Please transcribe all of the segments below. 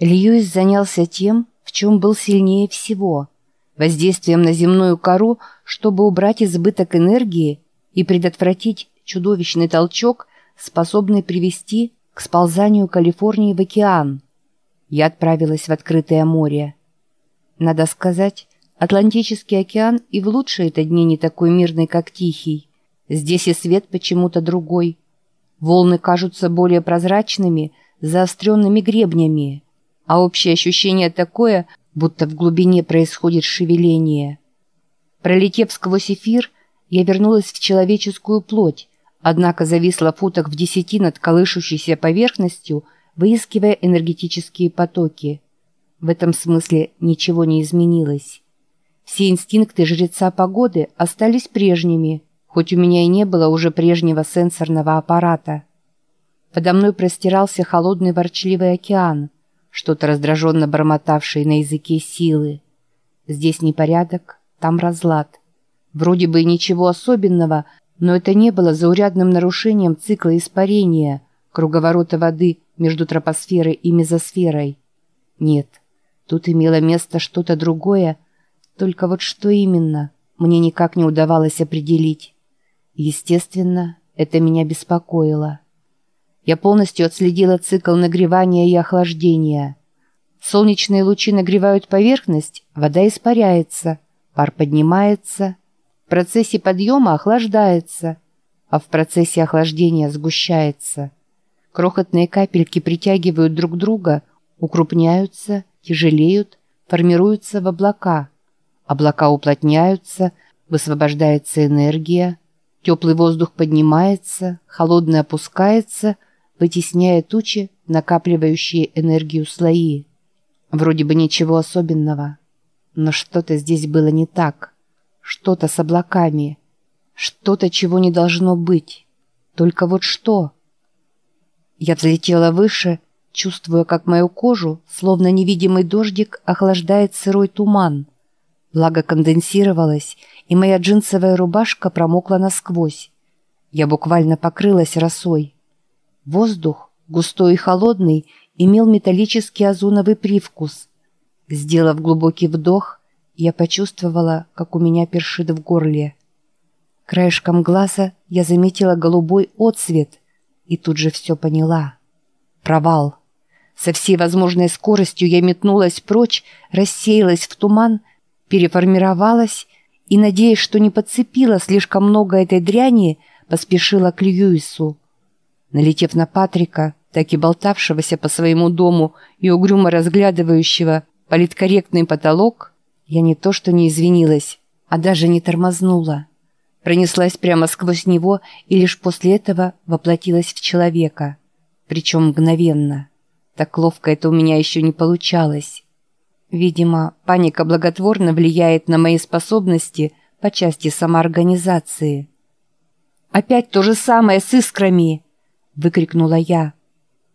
Льюис занялся тем, в чем был сильнее всего – воздействием на земную кору, чтобы убрать избыток энергии и предотвратить чудовищный толчок, способный привести к сползанию Калифорнии в океан. Я отправилась в открытое море. Надо сказать, Атлантический океан и в лучшие-то дни не такой мирный, как Тихий. Здесь и свет почему-то другой. Волны кажутся более прозрачными, заостренными гребнями, а общее ощущение такое, будто в глубине происходит шевеление. Пролетев сквозь эфир, я вернулась в человеческую плоть, однако зависла в футах в десяти над колышущейся поверхностью, выискивая энергетические потоки. В этом смысле ничего не изменилось. Все инстинкты жреца погоды остались прежними, хоть у меня и не было уже прежнего сенсорного аппарата. Подо мной простирался холодный ворчливый океан, что-то раздраженно бормотавшее на языке силы. Здесь непорядок, там разлад. Вроде бы и ничего особенного, но это не было заурядным нарушением цикла испарения, круговорота воды между тропосферой и мезосферой. Нет, тут имело место что-то другое, только вот что именно, мне никак не удавалось определить. Естественно, это меня беспокоило. Я полностью отследила цикл нагревания и охлаждения. Солнечные лучи нагревают поверхность, вода испаряется, пар поднимается, в процессе подъема охлаждается, а в процессе охлаждения сгущается. Крохотные капельки притягивают друг друга, укрупняются, тяжелеют, формируются в облака – Облака уплотняются, высвобождается энергия, теплый воздух поднимается, холодный опускается, вытесняя тучи, накапливающие энергию слои. Вроде бы ничего особенного, но что-то здесь было не так. Что-то с облаками, что-то, чего не должно быть. Только вот что? Я взлетела выше, чувствуя, как мою кожу, словно невидимый дождик, охлаждает сырой туман – Влага конденсировалась, и моя джинсовая рубашка промокла насквозь. Я буквально покрылась росой. Воздух, густой и холодный, имел металлический озоновый привкус. Сделав глубокий вдох, я почувствовала, как у меня першит в горле. Краешком глаза я заметила голубой отсвет и тут же все поняла. Провал. Со всей возможной скоростью я метнулась прочь, рассеялась в туман переформировалась и, надеясь, что не подцепила слишком много этой дряни, поспешила к Льюису. Налетев на Патрика, так и болтавшегося по своему дому и угрюмо разглядывающего политкорректный потолок, я не то что не извинилась, а даже не тормознула. Пронеслась прямо сквозь него и лишь после этого воплотилась в человека. Причем мгновенно. Так ловко это у меня еще не получалось. Видимо, паника благотворно влияет на мои способности по части самоорганизации. «Опять то же самое с искрами!» — выкрикнула я.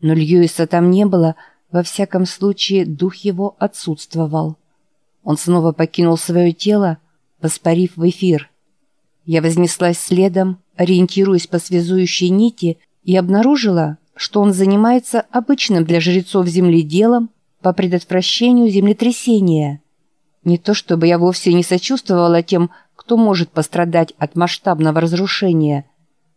Но Льюиса там не было, во всяком случае дух его отсутствовал. Он снова покинул свое тело, воспарив в эфир. Я вознеслась следом, ориентируясь по связующей нити, и обнаружила, что он занимается обычным для жрецов земли делом, по предотвращению землетрясения. Не то чтобы я вовсе не сочувствовала тем, кто может пострадать от масштабного разрушения,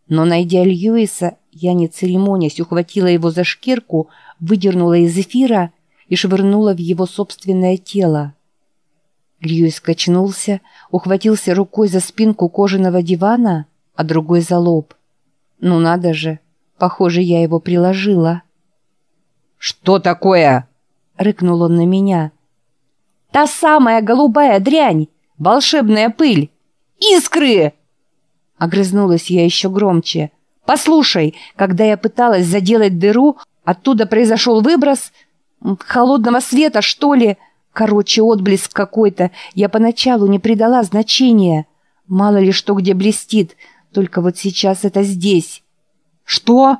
но, найдя Льюиса, я, не церемонясь, ухватила его за шкирку, выдернула из эфира и швырнула в его собственное тело. Льюис качнулся, ухватился рукой за спинку кожаного дивана, а другой за лоб. Ну надо же, похоже, я его приложила. «Что такое?» — рыкнул он на меня. «Та самая голубая дрянь! Волшебная пыль! Искры!» Огрызнулась я еще громче. «Послушай, когда я пыталась заделать дыру, оттуда произошел выброс холодного света, что ли? Короче, отблеск какой-то. Я поначалу не придала значения. Мало ли что где блестит, только вот сейчас это здесь». «Что?»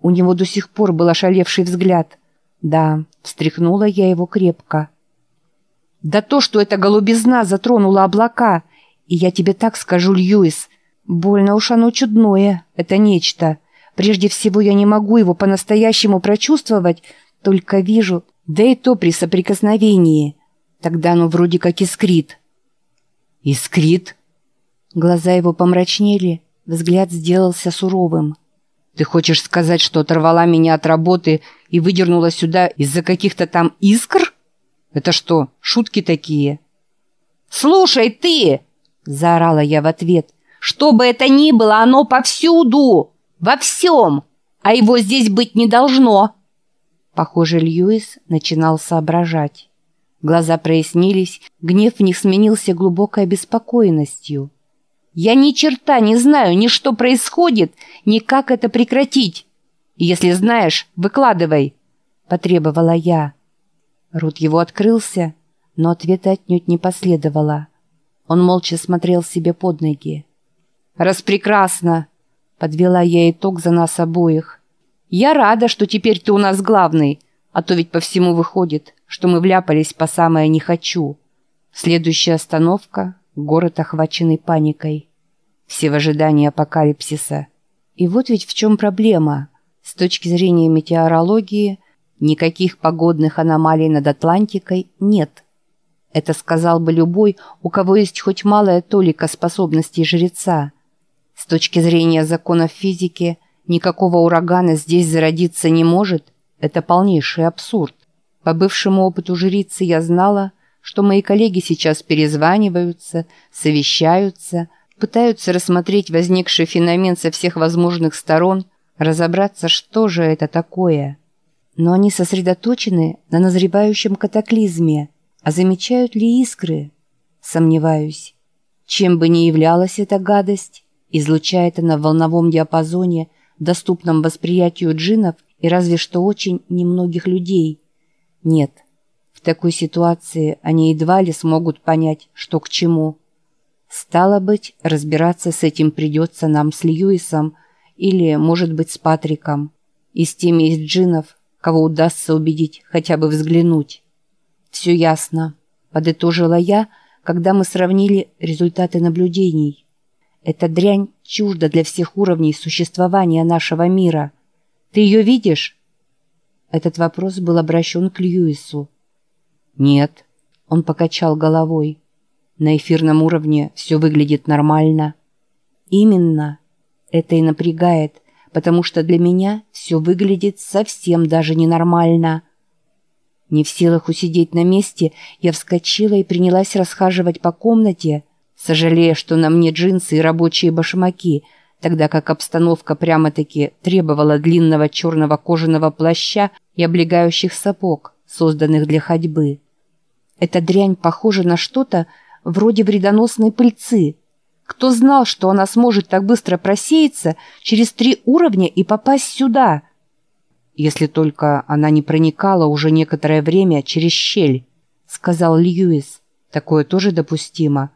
У него до сих пор был ошалевший взгляд. Да, встряхнула я его крепко. Да то, что эта голубизна затронула облака, и я тебе так скажу, Льюис, больно уж оно чудное, это нечто. Прежде всего, я не могу его по-настоящему прочувствовать, Только вижу, да и то при соприкосновении. Тогда оно вроде как искрит. Искрит? Глаза его помрачнели, взгляд сделался суровым. Ты хочешь сказать, что оторвала меня от работы и выдернула сюда из-за каких-то там искр? Это что, шутки такие? «Слушай, ты!» — заорала я в ответ. «Что бы это ни было, оно повсюду! Во всем! А его здесь быть не должно!» Похоже, Льюис начинал соображать. Глаза прояснились, гнев в них сменился глубокой обеспокоенностью. «Я ни черта не знаю, ни что происходит, ни как это прекратить. Если знаешь, выкладывай», — потребовала я. Рот его открылся, но ответа отнюдь не последовало. Он молча смотрел себе под ноги. «Распрекрасно!» — подвела я итог за нас обоих. «Я рада, что теперь ты у нас главный, а то ведь по всему выходит, что мы вляпались по самое «не хочу». Следующая остановка — город, охваченный паникой. Все в ожидании апокалипсиса. И вот ведь в чем проблема. С точки зрения метеорологии, никаких погодных аномалий над Атлантикой нет — это сказал бы любой, у кого есть хоть малая толика способностей жреца. С точки зрения законов физики, никакого урагана здесь зародиться не может. Это полнейший абсурд. По бывшему опыту жрицы я знала, что мои коллеги сейчас перезваниваются, совещаются, пытаются рассмотреть возникший феномен со всех возможных сторон, разобраться, что же это такое. Но они сосредоточены на назревающем катаклизме – а замечают ли искры? Сомневаюсь. Чем бы ни являлась эта гадость, излучает она в волновом диапазоне, доступном восприятию джинов и разве что очень немногих людей. Нет, в такой ситуации они едва ли смогут понять, что к чему. Стало быть, разбираться с этим придется нам с Льюисом или, может быть, с Патриком и с теми из джинов, кого удастся убедить хотя бы взглянуть. «Все ясно», — подытожила я, когда мы сравнили результаты наблюдений. «Эта дрянь чужда для всех уровней существования нашего мира. Ты ее видишь?» Этот вопрос был обращен к Льюису. «Нет», — он покачал головой. «На эфирном уровне все выглядит нормально». «Именно. Это и напрягает, потому что для меня все выглядит совсем даже ненормально». Не в силах усидеть на месте, я вскочила и принялась расхаживать по комнате, сожалея, что на мне джинсы и рабочие башмаки, тогда как обстановка прямо-таки требовала длинного черного кожаного плаща и облегающих сапог, созданных для ходьбы. Эта дрянь похожа на что-то вроде вредоносной пыльцы. Кто знал, что она сможет так быстро просеяться через три уровня и попасть сюда — если только она не проникала уже некоторое время через щель», — сказал Льюис. «Такое тоже допустимо.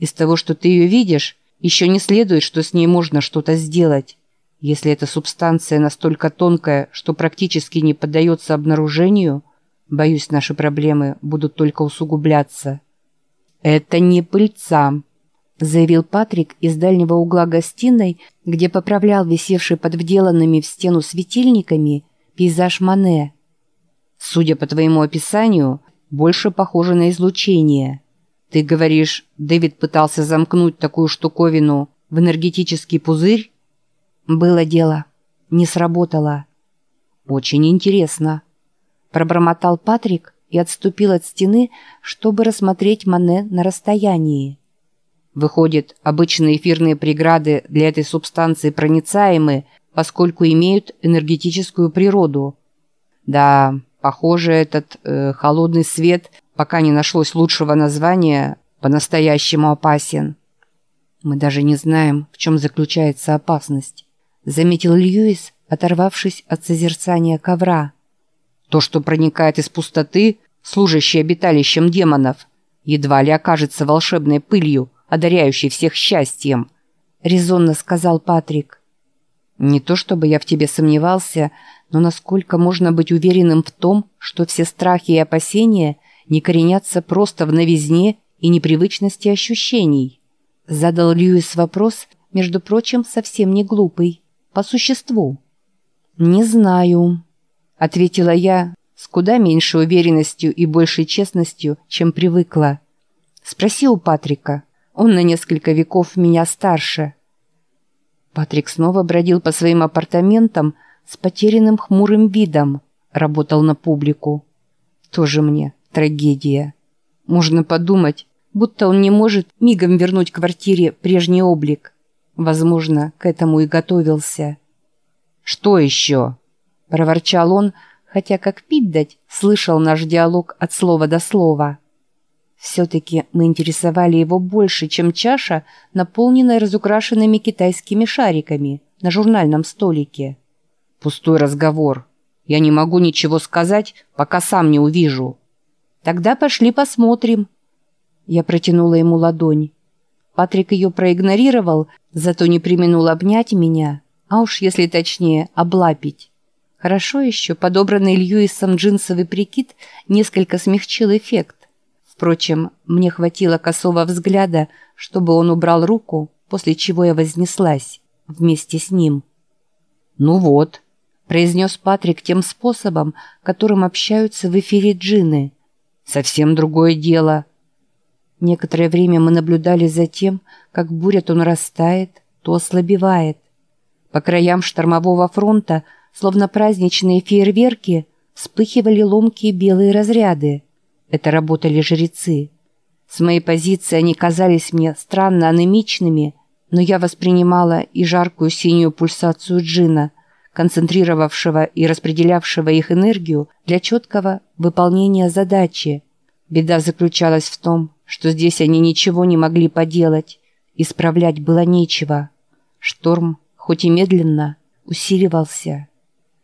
Из того, что ты ее видишь, еще не следует, что с ней можно что-то сделать. Если эта субстанция настолько тонкая, что практически не поддается обнаружению, боюсь, наши проблемы будут только усугубляться». «Это не пыльца», — заявил Патрик из дальнего угла гостиной, где поправлял висевший под вделанными в стену светильниками пейзаж Мане. Судя по твоему описанию, больше похоже на излучение. Ты говоришь, Дэвид пытался замкнуть такую штуковину в энергетический пузырь? Было дело. Не сработало. Очень интересно. Пробормотал Патрик и отступил от стены, чтобы рассмотреть Мане на расстоянии. Выходит, обычные эфирные преграды для этой субстанции проницаемы, поскольку имеют энергетическую природу. Да, похоже, этот э, холодный свет, пока не нашлось лучшего названия, по-настоящему опасен. Мы даже не знаем, в чем заключается опасность, заметил Льюис, оторвавшись от созерцания ковра. То, что проникает из пустоты, служащей обиталищем демонов, едва ли окажется волшебной пылью, одаряющей всех счастьем, резонно сказал Патрик. Не то чтобы я в тебе сомневался, но насколько можно быть уверенным в том, что все страхи и опасения не коренятся просто в новизне и непривычности ощущений? Задал Льюис вопрос, между прочим, совсем не глупый, по существу. «Не знаю», — ответила я, с куда меньшей уверенностью и большей честностью, чем привыкла. Спроси у Патрика. Он на несколько веков меня старше. Патрик снова бродил по своим апартаментам с потерянным хмурым видом, работал на публику. Тоже мне трагедия. Можно подумать, будто он не может мигом вернуть квартире прежний облик. Возможно, к этому и готовился. «Что еще?» – проворчал он, хотя, как пить дать, слышал наш диалог от слова до слова. Все-таки мы интересовали его больше, чем чаша, наполненная разукрашенными китайскими шариками на журнальном столике. «Пустой разговор. Я не могу ничего сказать, пока сам не увижу». «Тогда пошли посмотрим». Я протянула ему ладонь. Патрик ее проигнорировал, зато не применул обнять меня, а уж если точнее, облапить. Хорошо еще подобранный Льюисом джинсовый прикид несколько смягчил эффект. Впрочем, мне хватило косого взгляда, чтобы он убрал руку, после чего я вознеслась вместе с ним. «Ну вот», — произнес Патрик тем способом, которым общаются в эфире джины. «Совсем другое дело». Некоторое время мы наблюдали за тем, как буря то нарастает, то ослабевает. По краям штормового фронта — Словно праздничные фейерверки, вспыхивали ломкие белые разряды. Это работали жрецы. С моей позиции они казались мне странно анемичными, но я воспринимала и жаркую синюю пульсацию джина, концентрировавшего и распределявшего их энергию для четкого выполнения задачи. Беда заключалась в том, что здесь они ничего не могли поделать, исправлять было нечего. Шторм, хоть и медленно, усиливался.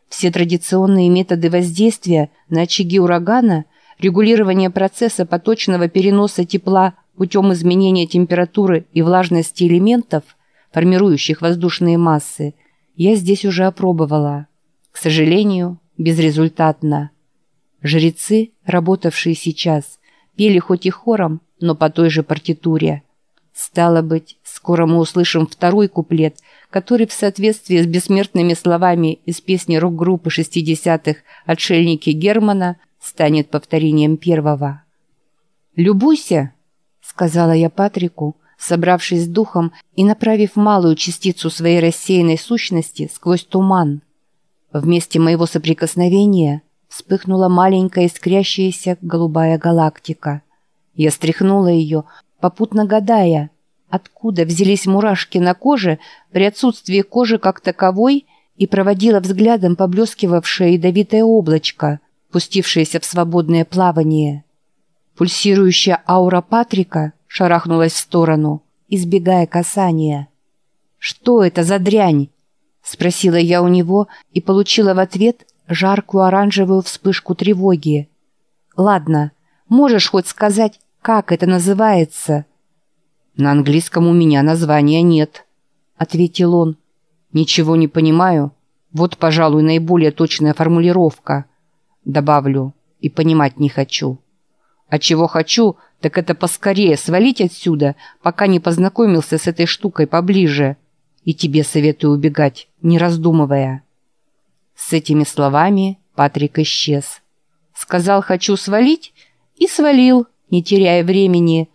Все традиционные методы воздействия на очаги урагана, регулирование процесса поточного переноса тепла путем изменения температуры и влажности элементов, формирующих воздушные массы, я здесь уже опробовала. К сожалению, безрезультатно. Жрецы, работавшие сейчас, пели хоть и хором, но по той же партитуре. Стало быть, скоро мы услышим второй куплет, который в соответствии с бессмертными словами из песни рок-группы 60-х «Отшельники Германа» станет повторением первого. «Любуйся», — сказала я Патрику, собравшись с духом и направив малую частицу своей рассеянной сущности сквозь туман. Вместе моего соприкосновения вспыхнула маленькая искрящаяся голубая галактика. Я стряхнула ее, попутно гадая — откуда взялись мурашки на коже при отсутствии кожи как таковой и проводила взглядом поблескивавшее ядовитое облачко, пустившееся в свободное плавание. Пульсирующая аура Патрика шарахнулась в сторону, избегая касания. «Что это за дрянь?» — спросила я у него и получила в ответ жаркую оранжевую вспышку тревоги. «Ладно, можешь хоть сказать, как это называется?» «На английском у меня названия нет», — ответил он. «Ничего не понимаю. Вот, пожалуй, наиболее точная формулировка. Добавлю, и понимать не хочу. А чего хочу, так это поскорее свалить отсюда, пока не познакомился с этой штукой поближе. И тебе советую убегать, не раздумывая». С этими словами Патрик исчез. Сказал «хочу свалить» и свалил, не теряя времени,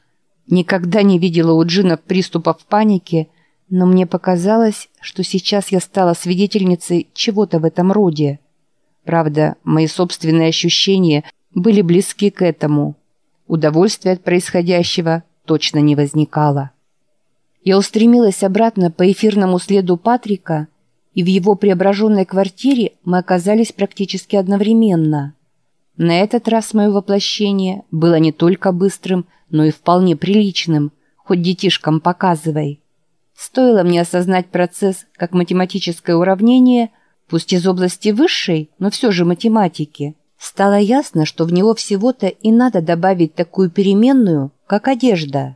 Никогда не видела у джинов приступов паники, но мне показалось, что сейчас я стала свидетельницей чего-то в этом роде. Правда, мои собственные ощущения были близки к этому. Удовольствия от происходящего точно не возникало. Я устремилась обратно по эфирному следу Патрика, и в его преображенной квартире мы оказались практически одновременно. На этот раз мое воплощение было не только быстрым, но и вполне приличным, хоть детишкам показывай. Стоило мне осознать процесс как математическое уравнение, пусть из области высшей, но все же математики, стало ясно, что в него всего-то и надо добавить такую переменную, как одежда.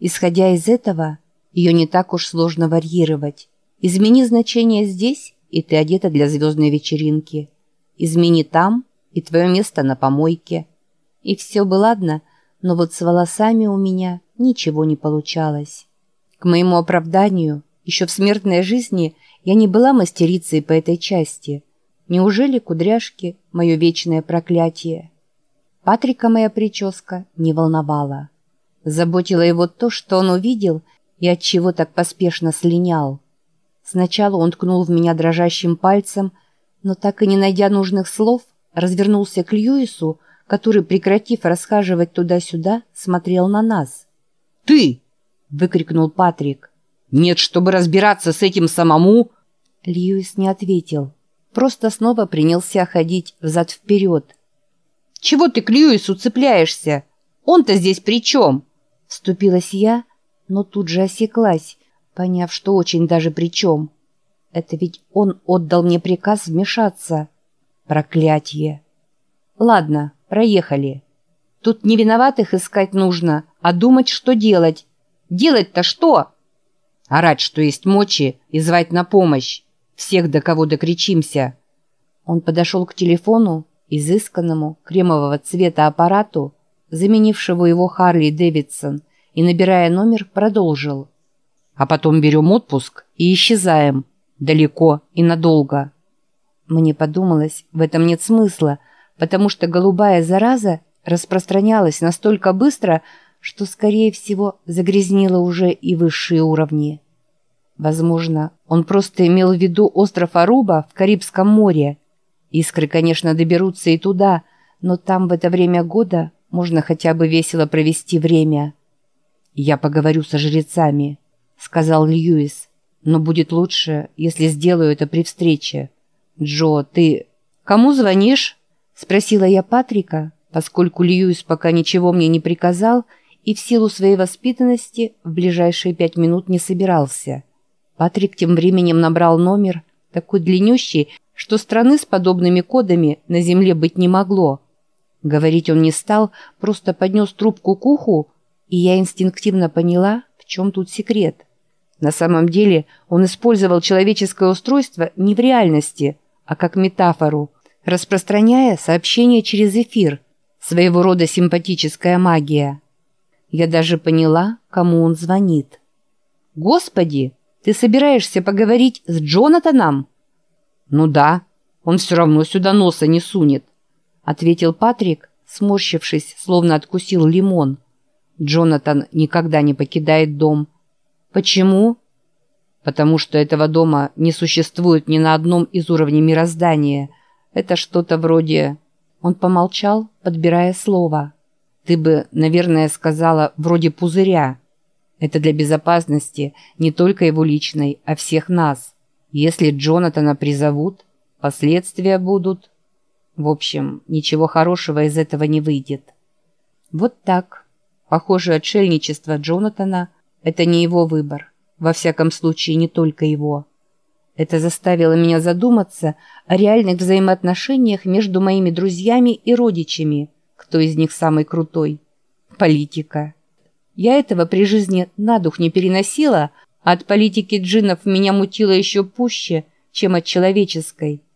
Исходя из этого, ее не так уж сложно варьировать. Измени значение здесь, и ты одета для звездной вечеринки. Измени там, и твое место на помойке. И все бы ладно, но вот с волосами у меня ничего не получалось. К моему оправданию, еще в смертной жизни я не была мастерицей по этой части, Неужели кудряшки — мое вечное проклятие? Патрика моя прическа не волновала. Заботило его то, что он увидел и от чего так поспешно слинял. Сначала он ткнул в меня дрожащим пальцем, но так и не найдя нужных слов, развернулся к Льюису, который, прекратив расхаживать туда-сюда, смотрел на нас. «Ты!» — выкрикнул Патрик. «Нет, чтобы разбираться с этим самому!» Льюис не ответил, просто снова принялся ходить взад-вперед. «Чего ты к Льюису цепляешься? Он-то здесь при чем?» Вступилась я, но тут же осеклась, поняв, что очень даже при чем. Это ведь он отдал мне приказ вмешаться. Проклятье. Ладно, проехали. Тут не виноватых искать нужно, а думать, что делать. Делать-то что? Орать, что есть мочи, и звать на помощь. Всех, до кого докричимся. Он подошел к телефону, изысканному, кремового цвета аппарату, заменившего его Харли Дэвидсон, и, набирая номер, продолжил. А потом берем отпуск и исчезаем. Далеко и надолго. Мне подумалось, в этом нет смысла, потому что голубая зараза распространялась настолько быстро, что, скорее всего, загрязнила уже и высшие уровни. Возможно, он просто имел в виду остров Аруба в Карибском море. Искры, конечно, доберутся и туда, но там в это время года можно хотя бы весело провести время. «Я поговорю со жрецами», — сказал Льюис. «Но будет лучше, если сделаю это при встрече. Джо, ты...» «Кому звонишь?» — спросила я Патрика, поскольку Льюис пока ничего мне не приказал и в силу своей воспитанности в ближайшие пять минут не собирался. Патрик тем временем набрал номер, такой длиннющий, что страны с подобными кодами на земле быть не могло. Говорить он не стал, просто поднес трубку к уху и я инстинктивно поняла, в чем тут секрет. На самом деле он использовал человеческое устройство не в реальности, а как метафору, распространяя сообщение через эфир, своего рода симпатическая магия. Я даже поняла, кому он звонит. «Господи, ты собираешься поговорить с Джонатаном?» «Ну да, он все равно сюда носа не сунет», — ответил Патрик, сморщившись, словно откусил лимон. Джонатан никогда не покидает дом. Почему? Потому что этого дома не существует ни на одном из уровней мироздания. Это что-то вроде... Он помолчал, подбирая слово. Ты бы, наверное, сказала вроде пузыря. Это для безопасности не только его личной, а всех нас. Если Джонатана призовут, последствия будут... В общем, ничего хорошего из этого не выйдет. Вот так. Похоже, отшельничество Джонатана – это не его выбор. Во всяком случае, не только его. Это заставило меня задуматься о реальных взаимоотношениях между моими друзьями и родичами. Кто из них самый крутой? Политика. Я этого при жизни на дух не переносила, а от политики джиннов меня мутило еще пуще, чем от человеческой –